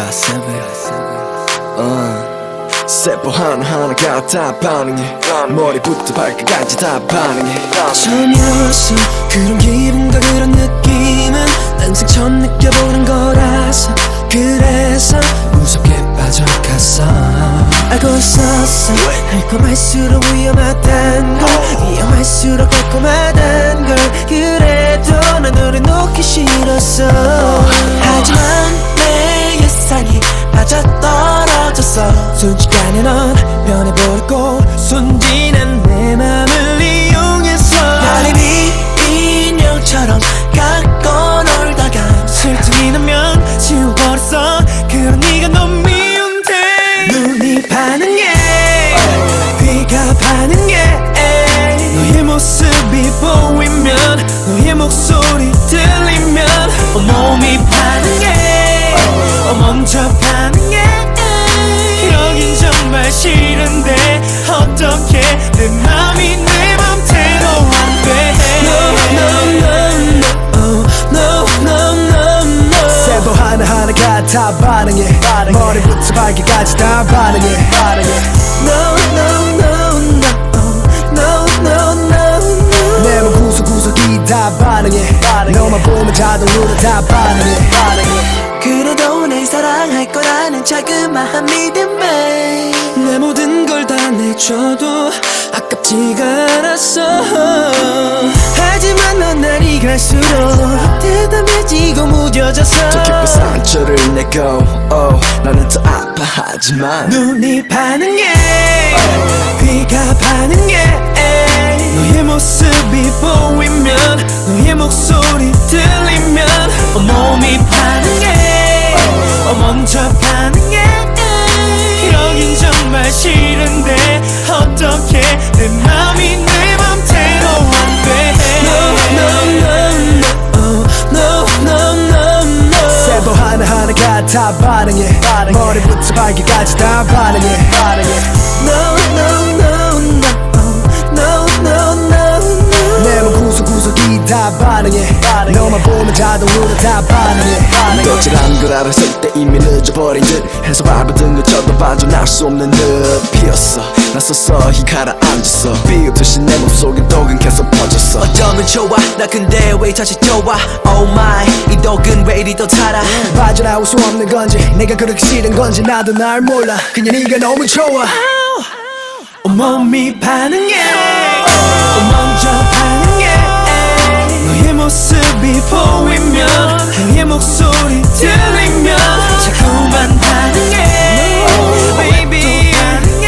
seven 어. 세포 하나하나가 다 반응해. 머리부터 발끝까지 다 반응해. 처음이었어. 그런 기분과 그런 느낌은 난생 처음 느껴보는 거라서 그래서 무섭게 빠져갔어. 알고 있었어. 할거 말수록 위험하단 걸. 위험할수록 달콤하단 걸. 그래도 난 너를 놓기 싫었어. 하지만 내 예상이 맞아떨어졌어. 순식간에 넌 변해버렸고 순진한 내 맘을 이용해서. 날 이미 인형처럼 갖고 놀다가 슬픔이 나면 지워버렸어. 그런 네가 너무 미운데 눈이 반응해 귀가 반응해 너의 모습이 보이면 너의 목소리 들리면 온몸이 반응해 어, 먼 다 반응해. 머리부터 발끝까지 다 반응해. No no no no. No no no 내몸 구석구석이 다 반응해. 너만 보면 자동으로 다 반응해. 그래도 날 사랑할 거라는 자그마한 믿음에 내 모든 걸 다 내줘도 아깝지가 않았어. 하지만 넌 날 이 갈수록 대담해 지고 무뎌졌어 더 깊은 상처를 내고 oh, 나는 더 아파하지만 눈이 반응해 귀가 반응해 너의 모습이 보이면 너의 목소리 들리면 온몸이 반응해 어, 먼저 반응해 여긴 정말 싫은데 어떻게 내 맘이 다 반응해. 머리부터 발끝까지 다 반응해. No no no no. No no no 내 몸 구석구석이 다 반응해 너만 보면 자동으로 다 반응해. 도질한 걸 알았을 때 이미 늦어버린 듯 해서 밟아든 것처럼 빠져나올 수 없는 늪이었어. 나 서서히 가라앉았어. 비웃듯이 내 몸속엔 독은 계속 퍼졌어. 어쩌면 좋아? 나 근데 왜 다시 좋아? Oh my 이 독은 왜 이리 더 달아? 빠져나올 수 없는 건지. 내가 그렇게 싫은 건지 나도 날 몰라. 그냥 네가 너무 좋아. 온몸이 반응해. 먼저 모습이 보이면 너의 목소리 들리면 자꾸만 반응해. Baby. 반응해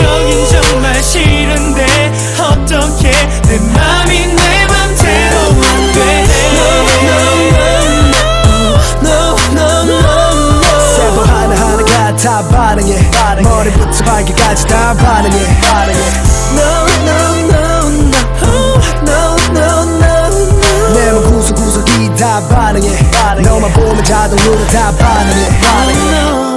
여긴 정말 싫은데 어떻게 내 맘이 내 맘대로 안돼? No no no no no 세포 하나하나가 다 반응해. 머리부터 발끝까지 다 반응해. No no no 다 반응해. 너만 보면 자동으로 다 반응해